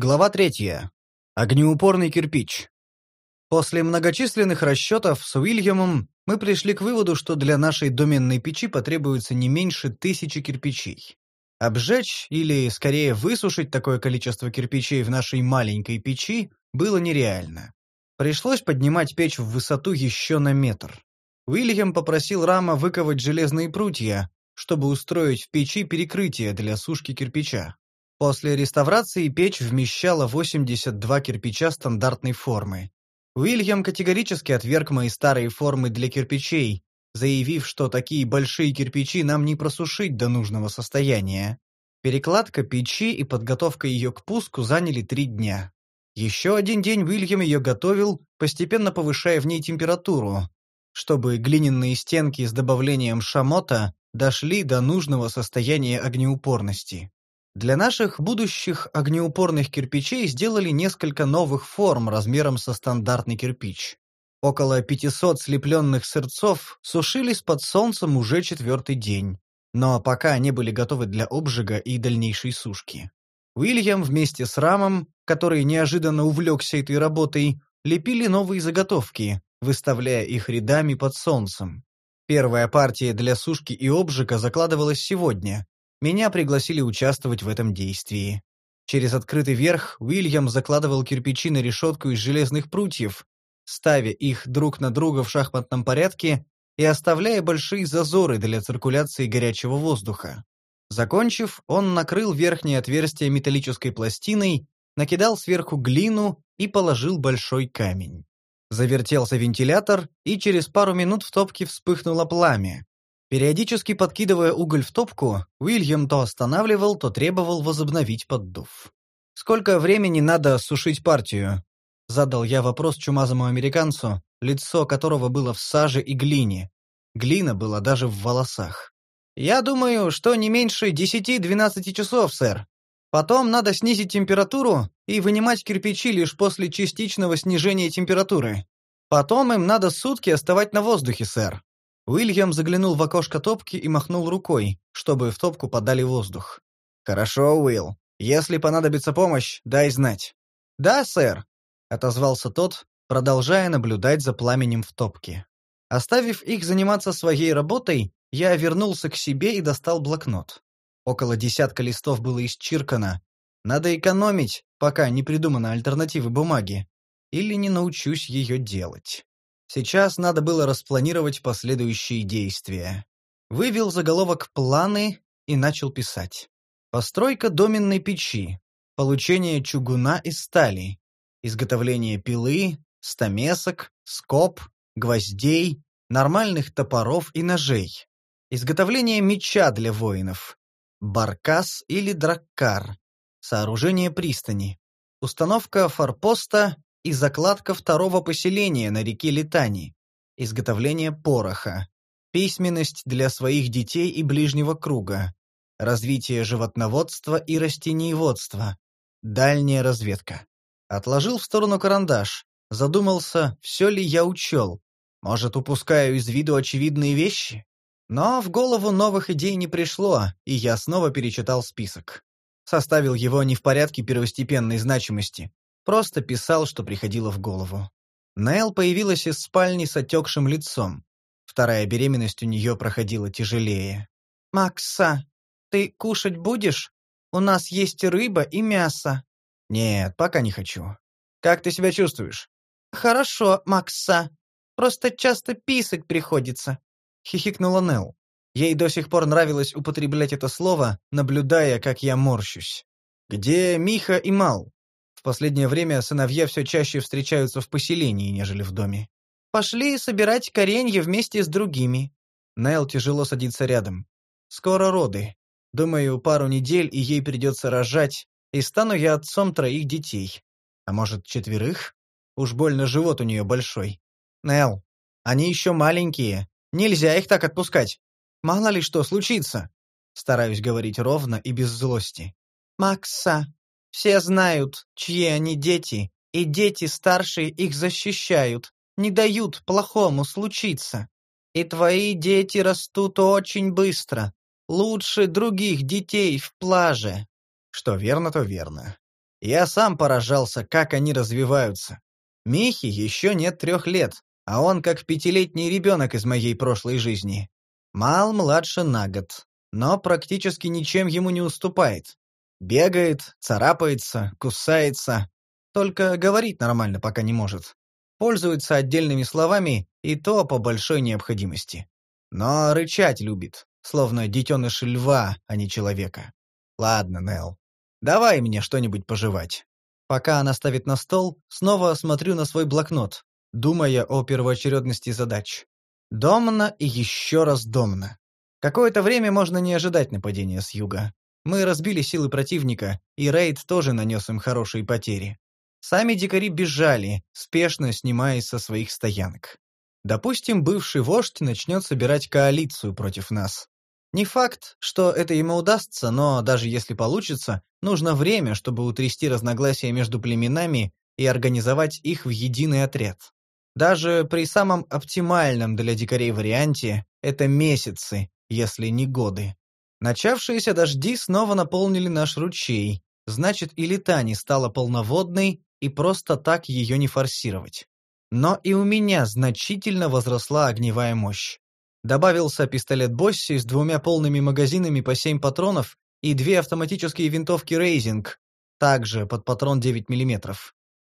Глава третья. Огнеупорный кирпич. После многочисленных расчетов с Уильямом мы пришли к выводу, что для нашей доменной печи потребуется не меньше тысячи кирпичей. Обжечь или, скорее, высушить такое количество кирпичей в нашей маленькой печи было нереально. Пришлось поднимать печь в высоту еще на метр. Уильям попросил Рама выковать железные прутья, чтобы устроить в печи перекрытие для сушки кирпича. После реставрации печь вмещала 82 кирпича стандартной формы. Уильям категорически отверг мои старые формы для кирпичей, заявив, что такие большие кирпичи нам не просушить до нужного состояния. Перекладка печи и подготовка ее к пуску заняли три дня. Еще один день Уильям ее готовил, постепенно повышая в ней температуру, чтобы глиняные стенки с добавлением шамота дошли до нужного состояния огнеупорности. Для наших будущих огнеупорных кирпичей сделали несколько новых форм размером со стандартный кирпич. Около 500 слепленных сырцов сушились под солнцем уже четвертый день, но пока не были готовы для обжига и дальнейшей сушки. Уильям вместе с Рамом, который неожиданно увлекся этой работой, лепили новые заготовки, выставляя их рядами под солнцем. Первая партия для сушки и обжига закладывалась сегодня, меня пригласили участвовать в этом действии. Через открытый верх Уильям закладывал кирпичи на решетку из железных прутьев, ставя их друг на друга в шахматном порядке и оставляя большие зазоры для циркуляции горячего воздуха. Закончив, он накрыл верхнее отверстие металлической пластиной, накидал сверху глину и положил большой камень. Завертелся вентилятор, и через пару минут в топке вспыхнуло пламя. Периодически подкидывая уголь в топку, Уильям то останавливал, то требовал возобновить поддув. «Сколько времени надо сушить партию?» — задал я вопрос чумазому американцу, лицо которого было в саже и глине. Глина была даже в волосах. «Я думаю, что не меньше десяти-двенадцати часов, сэр. Потом надо снизить температуру и вынимать кирпичи лишь после частичного снижения температуры. Потом им надо сутки оставать на воздухе, сэр. Уильям заглянул в окошко топки и махнул рукой, чтобы в топку подали воздух. «Хорошо, Уилл. Если понадобится помощь, дай знать». «Да, сэр», — отозвался тот, продолжая наблюдать за пламенем в топке. Оставив их заниматься своей работой, я вернулся к себе и достал блокнот. Около десятка листов было исчиркано. Надо экономить, пока не придумана альтернативы бумаги. Или не научусь ее делать. Сейчас надо было распланировать последующие действия. Вывел заголовок «Планы» и начал писать. Постройка доменной печи, получение чугуна из стали, изготовление пилы, стамесок, скоб, гвоздей, нормальных топоров и ножей, изготовление меча для воинов, баркас или драккар, сооружение пристани, установка форпоста и закладка второго поселения на реке Литани, изготовление пороха, письменность для своих детей и ближнего круга, развитие животноводства и растениеводства, дальняя разведка. Отложил в сторону карандаш, задумался, все ли я учел, может, упускаю из виду очевидные вещи? Но в голову новых идей не пришло, и я снова перечитал список. Составил его не в порядке первостепенной значимости, Просто писал, что приходило в голову. Нел появилась из спальни с отекшим лицом. Вторая беременность у нее проходила тяжелее. «Макса, ты кушать будешь? У нас есть рыба и мясо». «Нет, пока не хочу. Как ты себя чувствуешь?» «Хорошо, Макса. Просто часто писать приходится», — хихикнула Нел. Ей до сих пор нравилось употреблять это слово, наблюдая, как я морщусь. «Где Миха и Мал?» В последнее время сыновья все чаще встречаются в поселении, нежели в доме. «Пошли собирать коренья вместе с другими». Нел тяжело садится рядом. «Скоро роды. Думаю, пару недель, и ей придется рожать, и стану я отцом троих детей. А может, четверых? Уж больно живот у нее большой. Нел, они еще маленькие. Нельзя их так отпускать. Мало ли что случится». Стараюсь говорить ровно и без злости. «Макса, все знают, чьи они дети, и дети старшие их защищают, не дают плохому случиться. И твои дети растут очень быстро, лучше других детей в плаже. Что верно, то верно. Я сам поражался, как они развиваются. Михе еще нет трех лет, а он как пятилетний ребенок из моей прошлой жизни. Мал младше на год, но практически ничем ему не уступает. Бегает, царапается, кусается, только говорить нормально пока не может. Пользуется отдельными словами, и то по большой необходимости. Но рычать любит, словно детеныш льва, а не человека. Ладно, Нел, давай мне что-нибудь пожевать. Пока она ставит на стол, снова смотрю на свой блокнот, думая о первоочередности задач. Домна и еще раз домна. Какое-то время можно не ожидать нападения с юга. Мы разбили силы противника, и рейд тоже нанес им хорошие потери. Сами дикари бежали, спешно снимаясь со своих стоянок. Допустим, бывший вождь начнет собирать коалицию против нас. Не факт, что это ему удастся, но даже если получится, нужно время, чтобы утрясти разногласия между племенами и организовать их в единый отряд. Даже при самом оптимальном для дикарей варианте это месяцы, если не годы. Начавшиеся дожди снова наполнили наш ручей, значит и Литани стала полноводной, и просто так ее не форсировать. Но и у меня значительно возросла огневая мощь. Добавился пистолет Босси с двумя полными магазинами по 7 патронов и две автоматические винтовки Рейзинг, также под патрон 9 мм.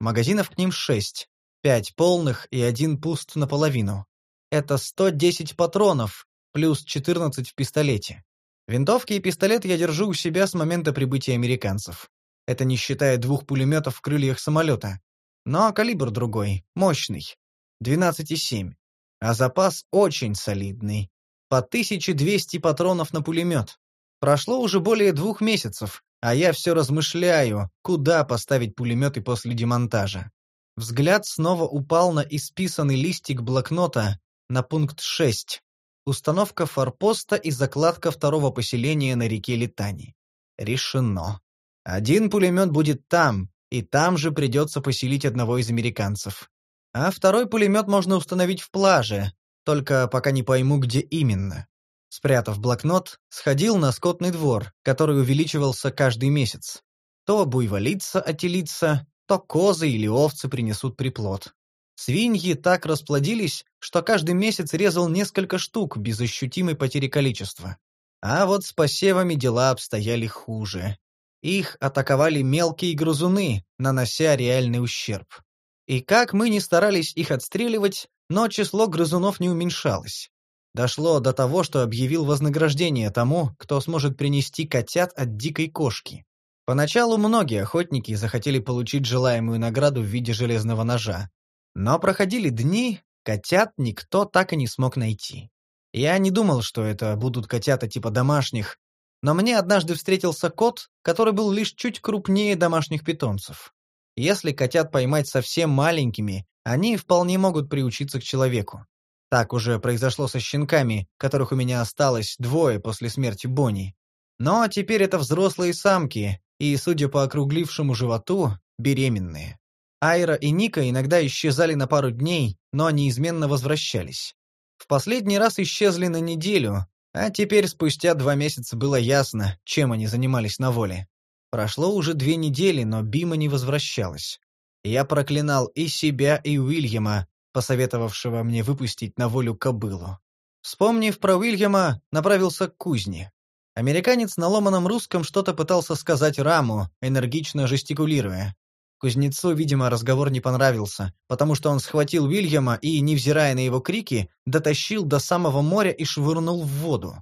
Магазинов к ним 6, 5 полных и один пуст наполовину. Это 110 патронов, плюс 14 в пистолете. Винтовки и пистолет я держу у себя с момента прибытия американцев. Это не считая двух пулеметов в крыльях самолета. Но калибр другой, мощный. 12,7. А запас очень солидный. По 1200 патронов на пулемет. Прошло уже более двух месяцев, а я все размышляю, куда поставить пулеметы после демонтажа. Взгляд снова упал на исписанный листик блокнота на пункт 6. Установка форпоста и закладка второго поселения на реке Литани. Решено. Один пулемет будет там, и там же придется поселить одного из американцев. А второй пулемет можно установить в плаже, только пока не пойму, где именно. Спрятав блокнот, сходил на скотный двор, который увеличивался каждый месяц. То буйволица отелится, то козы или овцы принесут приплод. Свиньи так расплодились, что каждый месяц резал несколько штук без ощутимой потери количества. А вот с посевами дела обстояли хуже. Их атаковали мелкие грызуны, нанося реальный ущерб. И как мы ни старались их отстреливать, но число грызунов не уменьшалось. Дошло до того, что объявил вознаграждение тому, кто сможет принести котят от дикой кошки. Поначалу многие охотники захотели получить желаемую награду в виде железного ножа. Но проходили дни, котят никто так и не смог найти. Я не думал, что это будут котята типа домашних, но мне однажды встретился кот, который был лишь чуть крупнее домашних питомцев. Если котят поймать совсем маленькими, они вполне могут приучиться к человеку. Так уже произошло со щенками, которых у меня осталось двое после смерти Бонни. Но теперь это взрослые самки, и, судя по округлившему животу, беременные. Айра и Ника иногда исчезали на пару дней, но неизменно возвращались. В последний раз исчезли на неделю, а теперь спустя два месяца было ясно, чем они занимались на воле. Прошло уже две недели, но Бима не возвращалась. Я проклинал и себя, и Уильяма, посоветовавшего мне выпустить на волю кобылу. Вспомнив про Уильяма, направился к кузне. Американец на ломаном русском что-то пытался сказать Раму, энергично жестикулируя. Кузнецу, видимо, разговор не понравился, потому что он схватил Уильяма и, невзирая на его крики, дотащил до самого моря и швырнул в воду.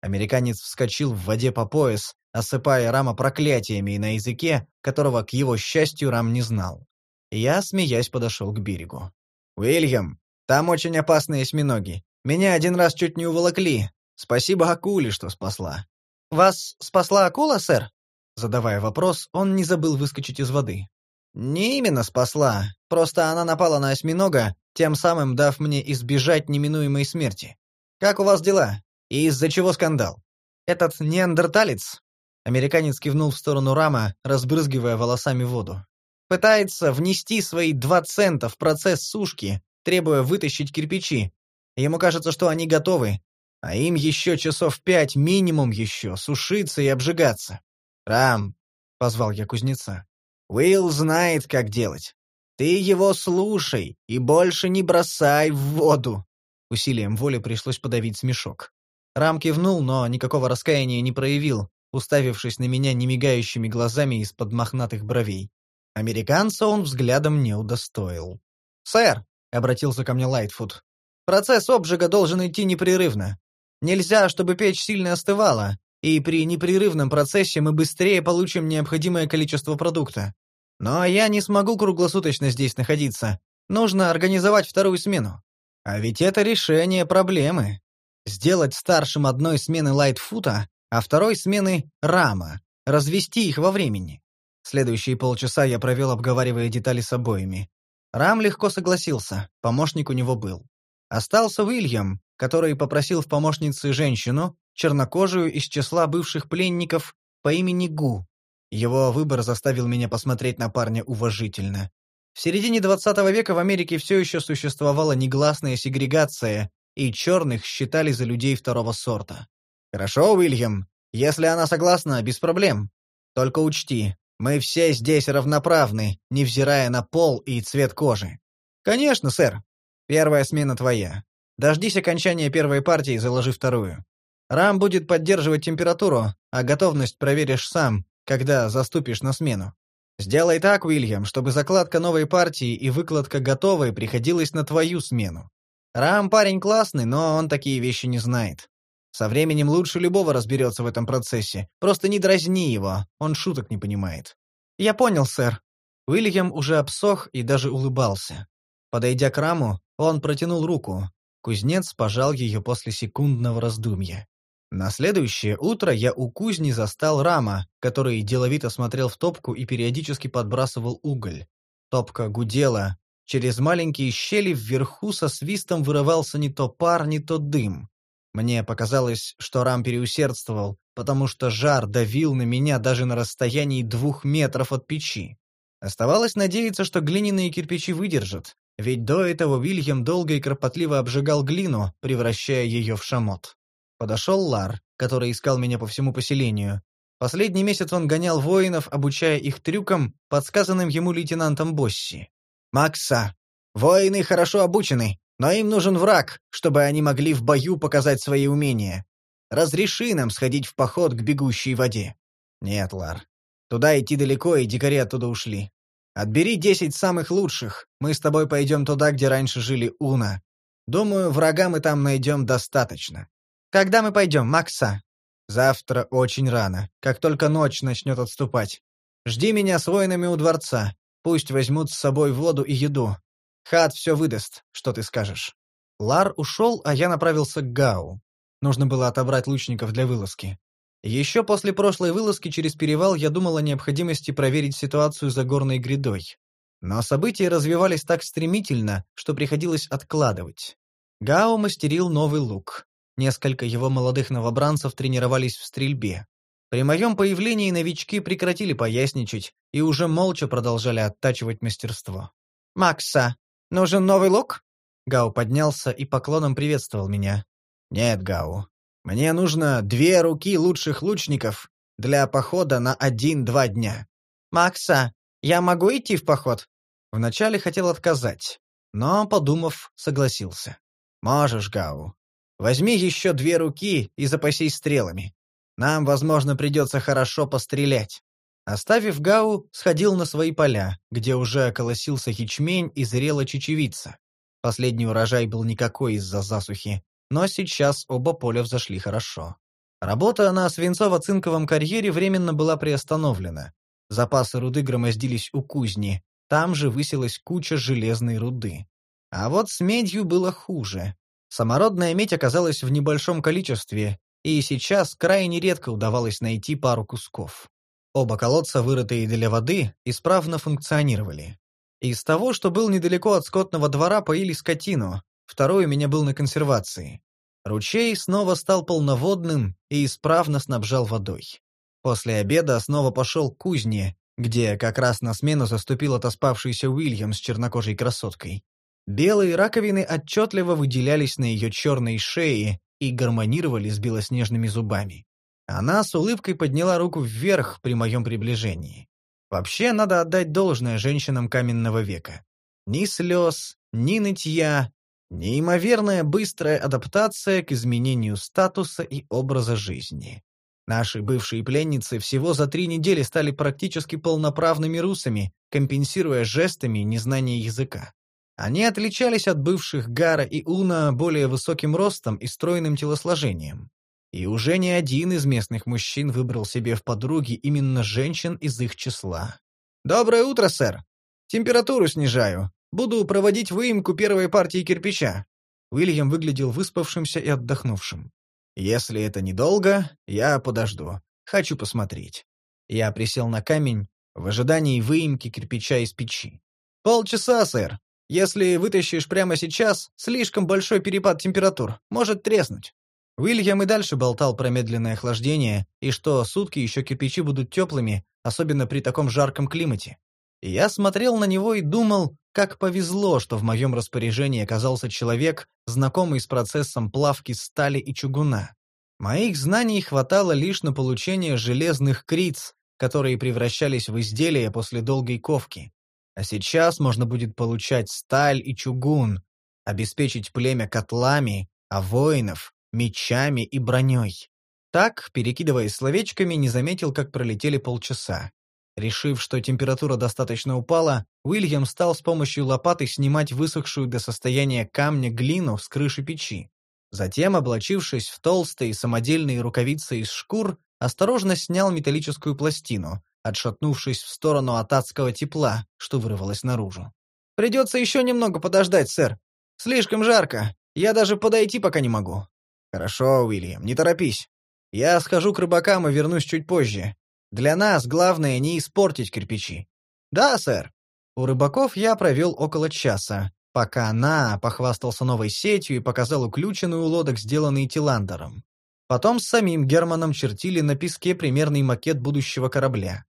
Американец вскочил в воде по пояс, осыпая Рама проклятиями на языке, которого, к его счастью, Рам не знал. Я, смеясь, подошел к берегу. «Уильям, там очень опасные осьминоги. Меня один раз чуть не уволокли. Спасибо акуле, что спасла». «Вас спасла акула, сэр?» Задавая вопрос, он не забыл выскочить из воды. Не именно спасла, просто она напала на осьминога, тем самым дав мне избежать неминуемой смерти. Как у вас дела? И из-за чего скандал? Этот неандерталец, американец кивнул в сторону Рама, разбрызгивая волосами воду. Пытается внести свои два цента в процесс сушки, требуя вытащить кирпичи. Ему кажется, что они готовы, а им еще часов пять минимум еще сушиться и обжигаться. «Рам», — позвал я кузнеца, Уилл знает, как делать. Ты его слушай и больше не бросай в воду. Усилием воли пришлось подавить смешок. Рам кивнул, но никакого раскаяния не проявил, уставившись на меня немигающими глазами из-под мохнатых бровей. Американца он взглядом не удостоил. «Сэр», — обратился ко мне Лайтфуд, — «процесс обжига должен идти непрерывно. Нельзя, чтобы печь сильно остывала, и при непрерывном процессе мы быстрее получим необходимое количество продукта. Но я не смогу круглосуточно здесь находиться. Нужно организовать вторую смену. А ведь это решение проблемы. Сделать старшим одной смены Лайтфута, а второй смены Рама, развести их во времени. Следующие полчаса я провел, обговаривая детали с обоими. Рам легко согласился, помощник у него был. Остался Уильям, который попросил в помощнице женщину, чернокожую из числа бывших пленников по имени Гу. Его выбор заставил меня посмотреть на парня уважительно. В середине 20 века в Америке все еще существовала негласная сегрегация, и черных считали за людей второго сорта. «Хорошо, Уильям. Если она согласна, без проблем. Только учти, мы все здесь равноправны, невзирая на пол и цвет кожи. Конечно, сэр. Первая смена твоя. Дождись окончания первой партии, заложи вторую. Рам будет поддерживать температуру, а готовность проверишь сам, когда заступишь на смену. Сделай так, Уильям, чтобы закладка новой партии и выкладка готовой приходилась на твою смену. Рам парень классный, но он такие вещи не знает. Со временем лучше любого разберется в этом процессе. Просто не дразни его, он шуток не понимает. Я понял, сэр. Уильям уже обсох и даже улыбался. Подойдя к раму, он протянул руку. Кузнец пожал ее после секундного раздумья. На следующее утро я у кузни застал Рама, который деловито смотрел в топку и периодически подбрасывал уголь. Топка гудела. Через маленькие щели вверху со свистом вырывался не то пар, не то дым. Мне показалось, что Рам переусердствовал, потому что жар давил на меня даже на расстоянии двух метров от печи. Оставалось надеяться, что глиняные кирпичи выдержат, ведь до этого Вильям долго и кропотливо обжигал глину, превращая ее в шамот. Подошел Лар, который искал меня по всему поселению. Последний месяц он гонял воинов, обучая их трюкам, подсказанным ему лейтенантом Босси. «Макса, воины хорошо обучены, но им нужен враг, чтобы они могли в бою показать свои умения. Разреши нам сходить в поход к бегущей воде». «Нет, Лар. Туда идти далеко, и дикари оттуда ушли. Отбери десять самых лучших. Мы с тобой пойдем туда, где раньше жили Уна. Думаю, врага мы там найдем достаточно. Когда мы пойдем, Макса? Завтра очень рано, как только ночь начнет отступать. Жди меня с воинами у дворца. Пусть возьмут с собой воду и еду. Хат все выдаст, что ты скажешь. Лар ушел, а я направился к Гау. Нужно было отобрать лучников для вылазки. Еще после прошлой вылазки через перевал я думал о необходимости проверить ситуацию за горной грядой. Но события развивались так стремительно, что приходилось откладывать. Гао мастерил новый лук. Несколько его молодых новобранцев тренировались в стрельбе. При моем появлении новички прекратили поясничать и уже молча продолжали оттачивать мастерство. «Макса, нужен новый лук?» Гау поднялся и поклоном приветствовал меня. «Нет, Гау. Мне нужно две руки лучших лучников для похода на один-два дня». «Макса, я могу идти в поход?» Вначале хотел отказать, но, подумав, согласился. «Можешь, Гау. Возьми еще две руки и запасись стрелами. Нам, возможно, придется хорошо пострелять». Оставив Гау, сходил на свои поля, где уже околосился ячмень и зрела чечевица. Последний урожай был никакой из-за засухи, но сейчас оба поля взошли хорошо. Работа на свинцово-цинковом карьере временно была приостановлена. Запасы руды громоздились у кузни, там же высилась куча железной руды. А вот с медью было хуже. Самородная медь оказалась в небольшом количестве, и сейчас крайне редко удавалось найти пару кусков. Оба колодца, вырытые для воды, исправно функционировали. Из того, что был недалеко от скотного двора, поили скотину, второй у меня был на консервации. Ручей снова стал полноводным и исправно снабжал водой. После обеда снова пошел к кузне, где как раз на смену заступил отоспавшийся Уильям с чернокожей красоткой. Белые раковины отчетливо выделялись на ее черной шее и гармонировали с белоснежными зубами. Она с улыбкой подняла руку вверх при моем приближении. Вообще, надо отдать должное женщинам каменного века. Ни слез, ни нытья, неимоверная быстрая адаптация к изменению статуса и образа жизни. Наши бывшие пленницы всего за три недели стали практически полноправными русами, компенсируя жестами незнание языка. Они отличались от бывших Гара и Уна более высоким ростом и стройным телосложением. И уже не один из местных мужчин выбрал себе в подруги именно женщин из их числа. «Доброе утро, сэр! Температуру снижаю. Буду проводить выемку первой партии кирпича». Уильям выглядел выспавшимся и отдохнувшим. «Если это недолго, я подожду. Хочу посмотреть». Я присел на камень в ожидании выемки кирпича из печи. «Полчаса, сэр. Если вытащишь прямо сейчас, слишком большой перепад температур. Может треснуть». Уильям и дальше болтал про медленное охлаждение и что сутки еще кирпичи будут теплыми, особенно при таком жарком климате. Я смотрел на него и думал, как повезло, что в моем распоряжении оказался человек, знакомый с процессом плавки стали и чугуна. Моих знаний хватало лишь на получение железных криц, которые превращались в изделия после долгой ковки. А сейчас можно будет получать сталь и чугун, обеспечить племя котлами, а воинов мечами и броней. Так, перекидываясь словечками, не заметил, как пролетели полчаса. Решив, что температура достаточно упала, Уильям стал с помощью лопаты снимать высохшую до состояния камня глину с крыши печи. Затем, облачившись в толстые самодельные рукавицы из шкур, осторожно снял металлическую пластину, отшатнувшись в сторону от адского тепла, что вырвалось наружу. «Придется еще немного подождать, сэр. Слишком жарко. Я даже подойти пока не могу». «Хорошо, Уильям, не торопись. Я схожу к рыбакам и вернусь чуть позже. Для нас главное не испортить кирпичи». «Да, сэр». У рыбаков я провел около часа, пока она похвастался новой сетью и показал уключенную лодок, сделанный Тиландером. Потом с самим Германом чертили на песке примерный макет будущего корабля.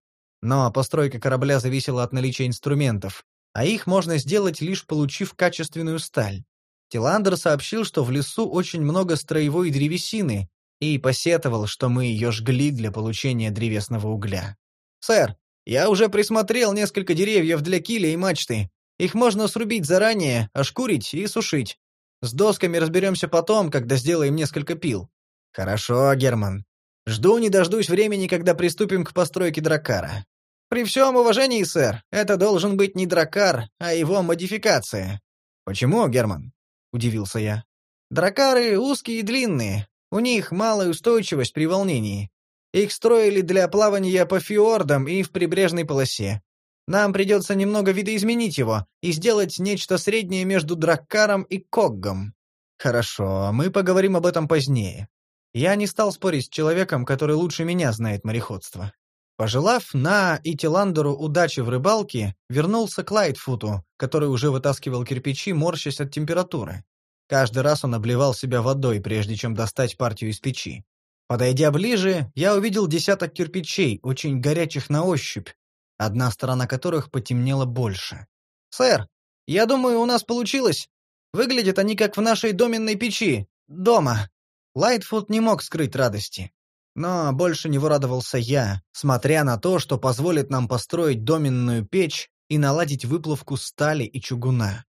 Но постройка корабля зависела от наличия инструментов, а их можно сделать лишь получив качественную сталь. Тиландер сообщил, что в лесу очень много строевой древесины, и посетовал, что мы ее жгли для получения древесного угля. «Сэр, я уже присмотрел несколько деревьев для киля и мачты. Их можно срубить заранее, ошкурить и сушить. С досками разберемся потом, когда сделаем несколько пил». «Хорошо, Герман. Жду не дождусь времени, когда приступим к постройке дракара». «При всем уважении, сэр, это должен быть не дракар, а его модификация». «Почему, Герман?» — удивился я. «Дракары узкие и длинные. У них малая устойчивость при волнении. Их строили для плавания по фьордам и в прибрежной полосе. Нам придется немного видоизменить его и сделать нечто среднее между драккаром и коггом». «Хорошо, мы поговорим об этом позднее. Я не стал спорить с человеком, который лучше меня знает мореходство. Пожелав На и Тиландеру удачи в рыбалке, вернулся к Лайтфуту, который уже вытаскивал кирпичи, морщась от температуры. Каждый раз он обливал себя водой, прежде чем достать партию из печи. Подойдя ближе, я увидел десяток кирпичей, очень горячих на ощупь, одна сторона которых потемнела больше. «Сэр, я думаю, у нас получилось. Выглядят они как в нашей доменной печи. Дома». Лайтфут не мог скрыть радости. Но больше него радовался я, смотря на то, что позволит нам построить доменную печь и наладить выплавку стали и чугуна.